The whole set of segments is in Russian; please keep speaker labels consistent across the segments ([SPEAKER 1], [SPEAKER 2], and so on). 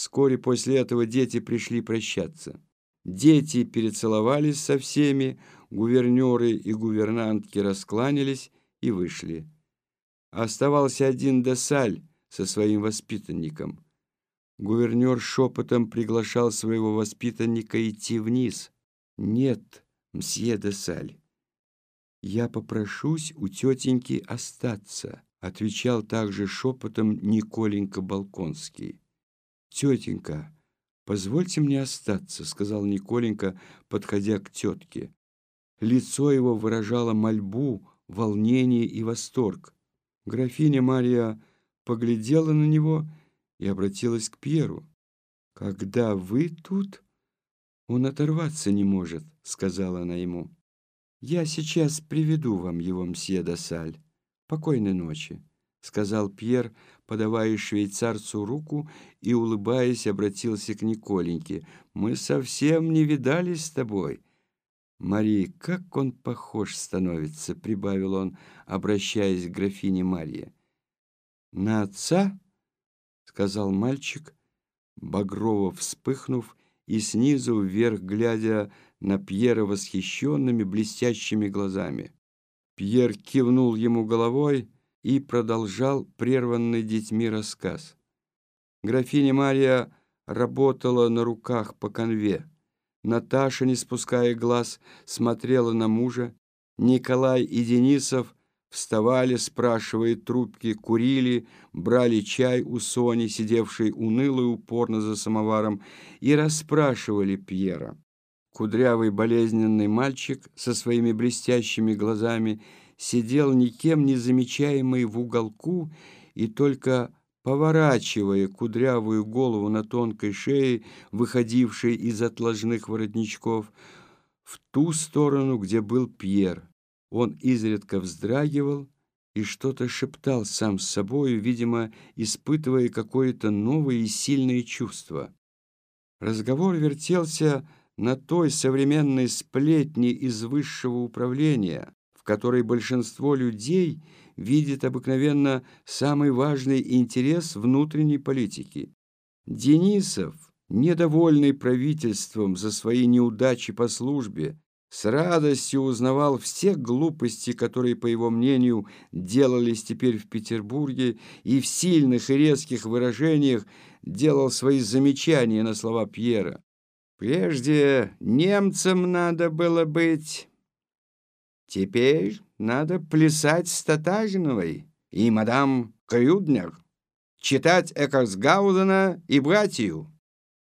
[SPEAKER 1] Вскоре после этого дети пришли прощаться. Дети перецеловались со всеми, гувернеры и гувернантки раскланялись и вышли. Оставался один Десаль со своим воспитанником. Гувернер шепотом приглашал своего воспитанника идти вниз. «Нет, мсье Десаль, я попрошусь у тетеньки остаться», отвечал также шепотом Николенька Балконский. «Тетенька, позвольте мне остаться», — сказал Николенька, подходя к тетке. Лицо его выражало мольбу, волнение и восторг. Графиня Мария поглядела на него и обратилась к Пьеру. «Когда вы тут, он оторваться не может», — сказала она ему. «Я сейчас приведу вам его, мсье Досаль. Покойной ночи», — сказал Пьер, подавая швейцарцу руку и, улыбаясь, обратился к Николеньке. «Мы совсем не видались с тобой». «Мария, как он похож становится», — прибавил он, обращаясь к графине Марье. «На отца?» — сказал мальчик, багрово вспыхнув и снизу вверх глядя на Пьера восхищенными блестящими глазами. Пьер кивнул ему головой и продолжал прерванный детьми рассказ. Графиня Мария работала на руках по конве. Наташа, не спуская глаз, смотрела на мужа. Николай и Денисов вставали, спрашивая трубки, курили, брали чай у Сони, сидевшей уныло и упорно за самоваром, и расспрашивали Пьера. Кудрявый болезненный мальчик со своими блестящими глазами сидел никем не замечаемый в уголку и только поворачивая кудрявую голову на тонкой шее, выходившей из отложных воротничков, в ту сторону, где был Пьер. Он изредка вздрагивал и что-то шептал сам с собою, видимо, испытывая какое-то новое и сильное чувство. Разговор вертелся на той современной сплетне из высшего управления, в которой большинство людей – видит обыкновенно самый важный интерес внутренней политики. Денисов, недовольный правительством за свои неудачи по службе, с радостью узнавал все глупости, которые, по его мнению, делались теперь в Петербурге, и в сильных и резких выражениях делал свои замечания на слова Пьера. «Прежде немцам надо было быть, теперь надо плясать с Татагиновой и мадам Крюднер, читать Экарсгаузена и братью.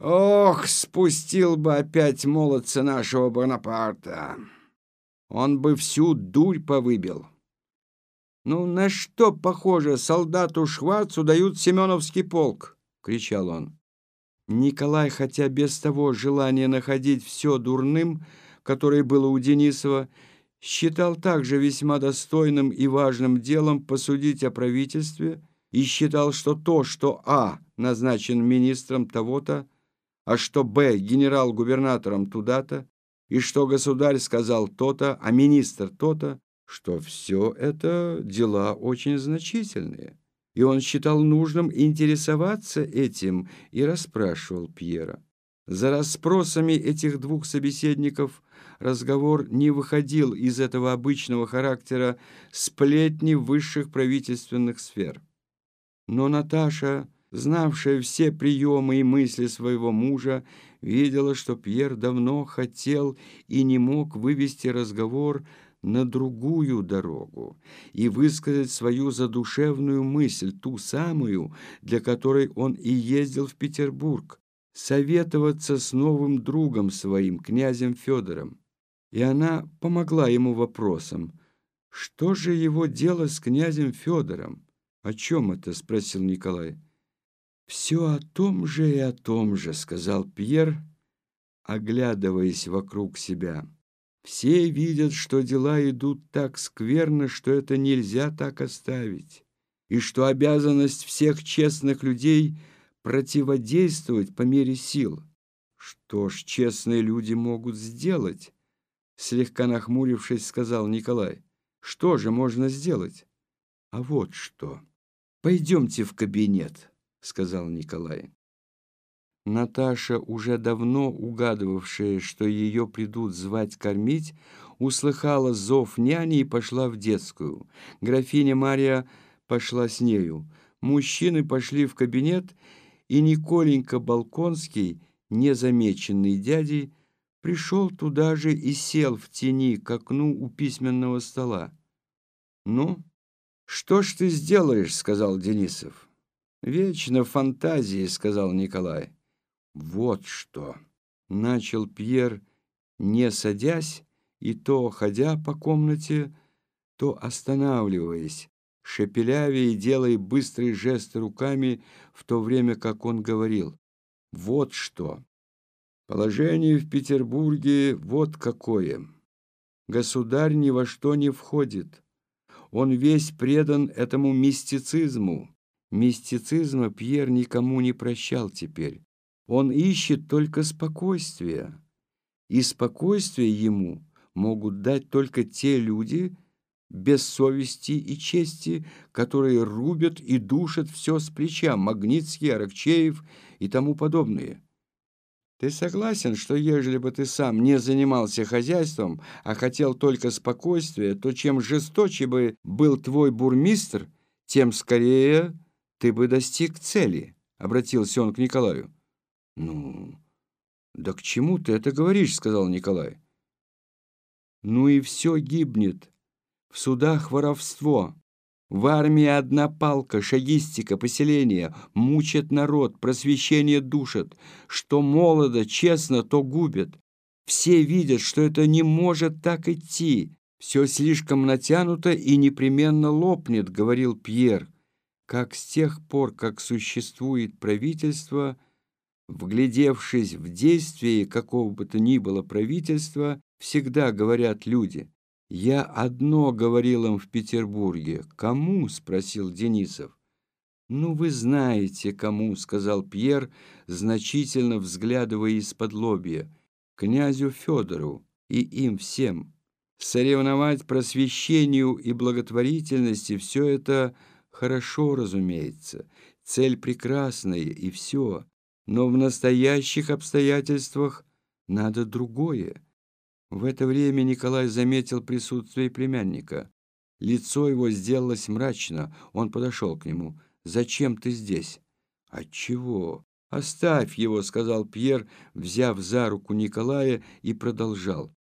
[SPEAKER 1] Ох, спустил бы опять молодца нашего Бонапарта. Он бы всю дурь повыбил. «Ну, на что, похоже, солдату Шварцу дают Семеновский полк?» — кричал он. Николай, хотя без того желания находить все дурным, которое было у Денисова, считал также весьма достойным и важным делом посудить о правительстве и считал, что то, что А назначен министром того-то, а что Б генерал-губернатором туда-то, и что государь сказал то-то, а министр то-то, что все это дела очень значительные. И он считал нужным интересоваться этим и расспрашивал Пьера. За расспросами этих двух собеседников разговор не выходил из этого обычного характера сплетни высших правительственных сфер. Но Наташа, знавшая все приемы и мысли своего мужа, видела, что Пьер давно хотел и не мог вывести разговор на другую дорогу и высказать свою задушевную мысль, ту самую, для которой он и ездил в Петербург, советоваться с новым другом своим, князем Федором. И она помогла ему вопросом. «Что же его дело с князем Федором?» «О чем это?» — спросил Николай. «Все о том же и о том же», — сказал Пьер, оглядываясь вокруг себя. «Все видят, что дела идут так скверно, что это нельзя так оставить, и что обязанность всех честных людей — противодействовать по мере сил. Что ж честные люди могут сделать? Слегка нахмурившись, сказал Николай. Что же можно сделать? А вот что. Пойдемте в кабинет, сказал Николай. Наташа, уже давно угадывавшая, что ее придут звать кормить, услыхала зов няни и пошла в детскую. Графиня Мария пошла с нею. Мужчины пошли в кабинет, и Николенька Балконский, незамеченный дядей, пришел туда же и сел в тени к окну у письменного стола. «Ну, что ж ты сделаешь?» — сказал Денисов. «Вечно фантазии», — сказал Николай. «Вот что!» — начал Пьер, не садясь, и то ходя по комнате, то останавливаясь, шепелявя и делая быстрые жесты руками, в то время как он говорил. «Вот что! Положение в Петербурге вот какое! Государь ни во что не входит. Он весь предан этому мистицизму. Мистицизма Пьер никому не прощал теперь. Он ищет только спокойствия, и спокойствие ему могут дать только те люди без совести и чести, которые рубят и душат все с плеча, Магнитский, Аракчеев и тому подобные. Ты согласен, что ежели бы ты сам не занимался хозяйством, а хотел только спокойствия, то чем жесточе бы был твой бурмистр, тем скорее ты бы достиг цели, — обратился он к Николаю. «Ну, да к чему ты это говоришь?» — сказал Николай. «Ну и все гибнет. В судах воровство. В армии одна палка, шагистика, поселение. Мучат народ, просвещение душат. Что молодо, честно, то губят. Все видят, что это не может так идти. Все слишком натянуто и непременно лопнет», — говорил Пьер. Как с тех пор, как существует правительство, Вглядевшись в действие какого бы то ни было правительства, всегда говорят люди. «Я одно говорил им в Петербурге. Кому?» — спросил Денисов. «Ну, вы знаете, кому», — сказал Пьер, значительно взглядывая из-под лобья. «Князю Федору и им всем. Соревновать просвещению и благотворительности — все это хорошо, разумеется. Цель прекрасная, и все. Но в настоящих обстоятельствах надо другое. В это время Николай заметил присутствие племянника. Лицо его сделалось мрачно. Он подошел к нему. «Зачем ты здесь?» «Отчего?» «Оставь его», — сказал Пьер, взяв за руку Николая и продолжал.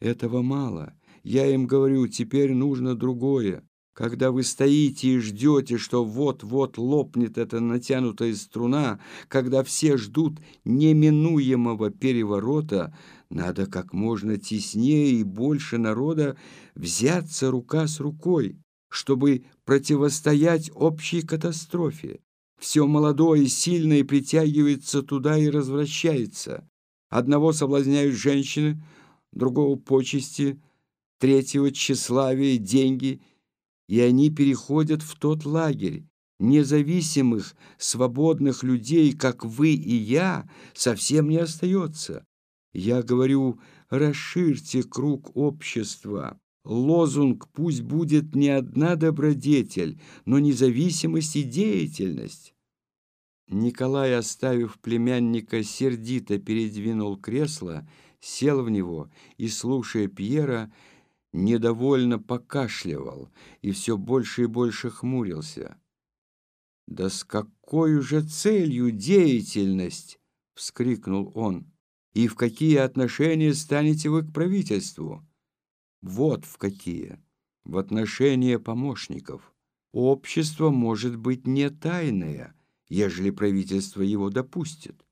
[SPEAKER 1] «Этого мало. Я им говорю, теперь нужно другое когда вы стоите и ждете, что вот-вот лопнет эта натянутая струна, когда все ждут неминуемого переворота, надо как можно теснее и больше народа взяться рука с рукой, чтобы противостоять общей катастрофе. Все молодое, сильное притягивается туда и развращается. Одного соблазняют женщины, другого почести, третьего тщеславие, деньги – и они переходят в тот лагерь. Независимых, свободных людей, как вы и я, совсем не остается. Я говорю, расширьте круг общества. Лозунг пусть будет не одна добродетель, но независимость и деятельность. Николай, оставив племянника, сердито передвинул кресло, сел в него и, слушая Пьера, недовольно покашливал и все больше и больше хмурился. «Да с какой же целью деятельность?» — вскрикнул он. «И в какие отношения станете вы к правительству?» «Вот в какие. В отношения помощников. Общество может быть не тайное, ежели правительство его допустит.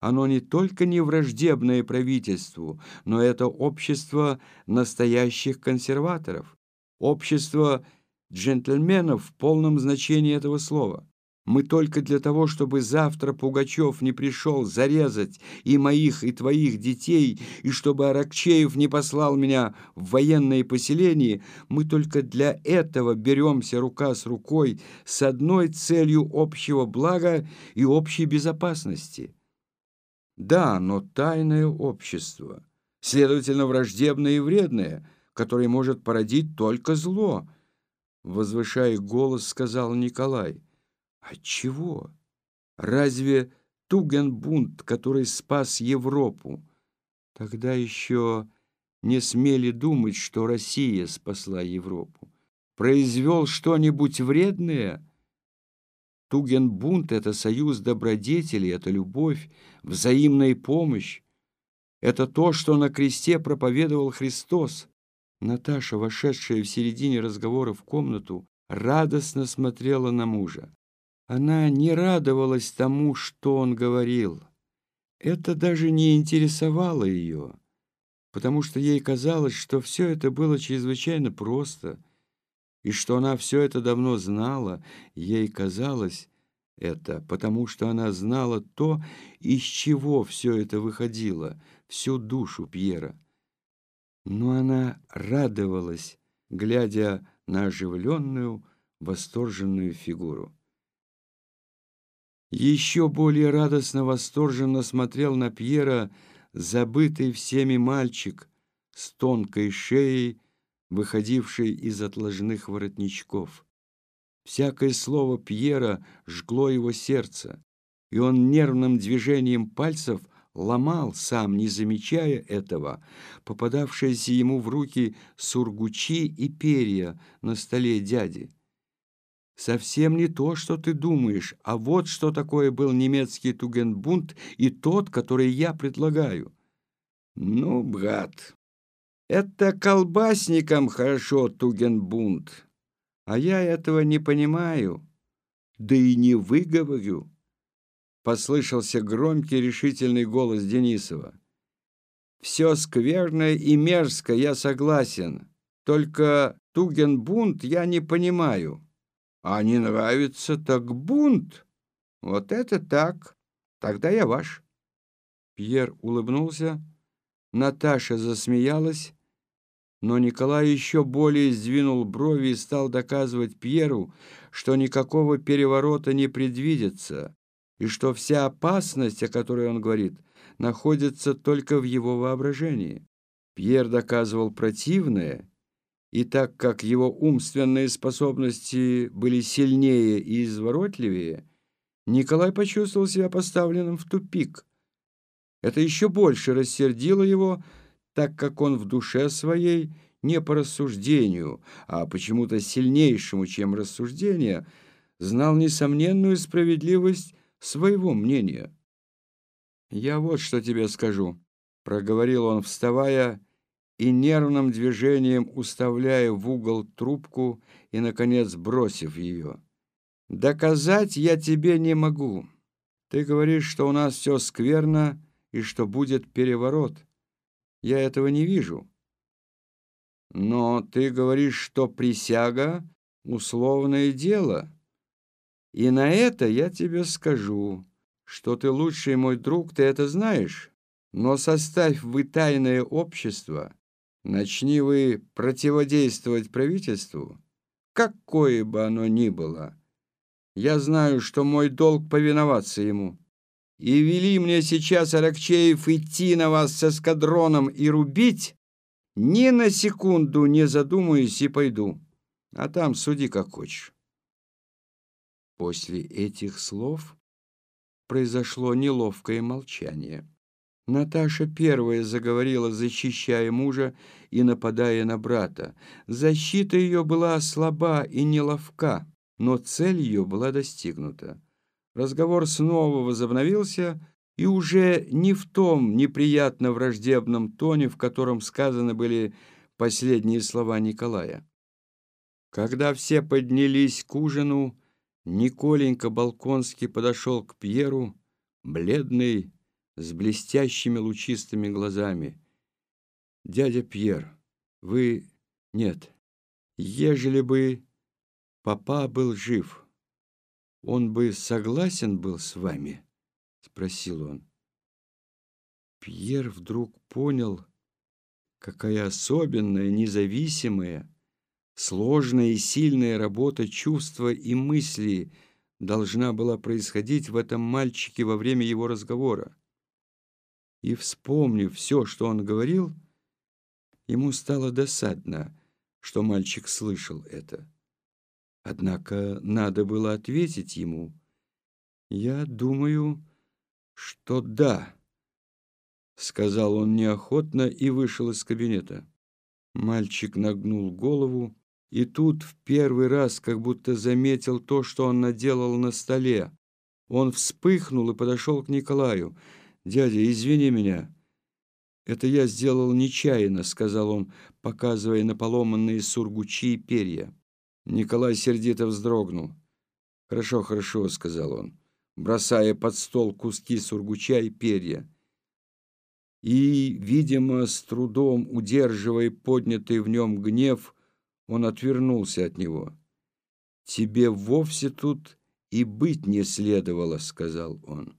[SPEAKER 1] Оно не только не враждебное правительству, но это общество настоящих консерваторов, общество джентльменов в полном значении этого слова. Мы только для того, чтобы завтра Пугачев не пришел зарезать и моих, и твоих детей, и чтобы Аракчеев не послал меня в военное поселение, мы только для этого беремся рука с рукой с одной целью общего блага и общей безопасности. Да, но тайное общество, следовательно, враждебное и вредное, которое может породить только зло, возвышая голос, сказал Николай. Отчего? Разве Тугенбунд, который спас Европу. Тогда еще не смели думать, что Россия спасла Европу. Произвел что-нибудь вредное? Тугенбунд — это союз добродетелей, это любовь, взаимная помощь. Это то, что на кресте проповедовал Христос. Наташа, вошедшая в середине разговора в комнату, радостно смотрела на мужа. Она не радовалась тому, что он говорил. Это даже не интересовало ее, потому что ей казалось, что все это было чрезвычайно просто, и что она все это давно знала. Ей казалось это, потому что она знала то, из чего все это выходило, всю душу Пьера. Но она радовалась, глядя на оживленную, восторженную фигуру. Еще более радостно восторженно смотрел на Пьера забытый всеми мальчик с тонкой шеей, выходившей из отложных воротничков. Всякое слово Пьера жгло его сердце, и он нервным движением пальцев ломал, сам не замечая этого, попадавшиеся ему в руки сургучи и перья на столе дяди. Совсем не то, что ты думаешь, а вот что такое был немецкий Тугенбунд и тот, который я предлагаю. Ну, брат, это колбасникам хорошо Тугенбунд, а я этого не понимаю, да и не выговорю. Послышался громкий решительный голос Денисова. Все скверное и мерзко, я согласен, только Тугенбунд я не понимаю. А не нравится, так бунт. Вот это так. Тогда я ваш. Пьер улыбнулся. Наташа засмеялась, но Николай еще более сдвинул брови и стал доказывать Пьеру, что никакого переворота не предвидится, и что вся опасность, о которой он говорит, находится только в его воображении. Пьер доказывал противное, и так как его умственные способности были сильнее и изворотливее, Николай почувствовал себя поставленным в тупик. Это еще больше рассердило его, так как он в душе своей не по рассуждению, а почему-то сильнейшему, чем рассуждение, знал несомненную справедливость своего мнения. «Я вот что тебе скажу», — проговорил он, вставая, и нервным движением уставляя в угол трубку и, наконец, бросив ее. «Доказать я тебе не могу. Ты говоришь, что у нас все скверно и что будет переворот. Я этого не вижу. Но ты говоришь, что присяга — условное дело. И на это я тебе скажу, что ты лучший мой друг, ты это знаешь. Но составь вы тайное общество — Начни вы противодействовать правительству, какое бы оно ни было, я знаю, что мой долг повиноваться ему. И вели мне сейчас, Аракчеев, идти на вас с эскадроном и рубить, ни на секунду не задумаюсь и пойду. А там суди как хочешь. После этих слов произошло неловкое молчание. Наташа первая заговорила, защищая мужа и нападая на брата. Защита ее была слаба и неловка, но цель ее была достигнута. Разговор снова возобновился, и уже не в том неприятно враждебном тоне, в котором сказаны были последние слова Николая. Когда все поднялись к ужину, Николенька Балконский подошел к Пьеру, бледный, с блестящими лучистыми глазами. «Дядя Пьер, вы... Нет, ежели бы папа был жив, он бы согласен был с вами?» — спросил он. Пьер вдруг понял, какая особенная, независимая, сложная и сильная работа чувства и мысли должна была происходить в этом мальчике во время его разговора и, вспомнив все, что он говорил, ему стало досадно, что мальчик слышал это. Однако надо было ответить ему. «Я думаю, что да, сказал он неохотно и вышел из кабинета. Мальчик нагнул голову, и тут в первый раз как будто заметил то, что он наделал на столе. Он вспыхнул и подошел к Николаю. «Дядя, извини меня». «Это я сделал нечаянно», — сказал он, показывая на поломанные сургучи и перья. Николай сердито вздрогнул. «Хорошо, хорошо», — сказал он, бросая под стол куски сургуча и перья. И, видимо, с трудом удерживая поднятый в нем гнев, он отвернулся от него. «Тебе вовсе тут и быть не следовало», — сказал он.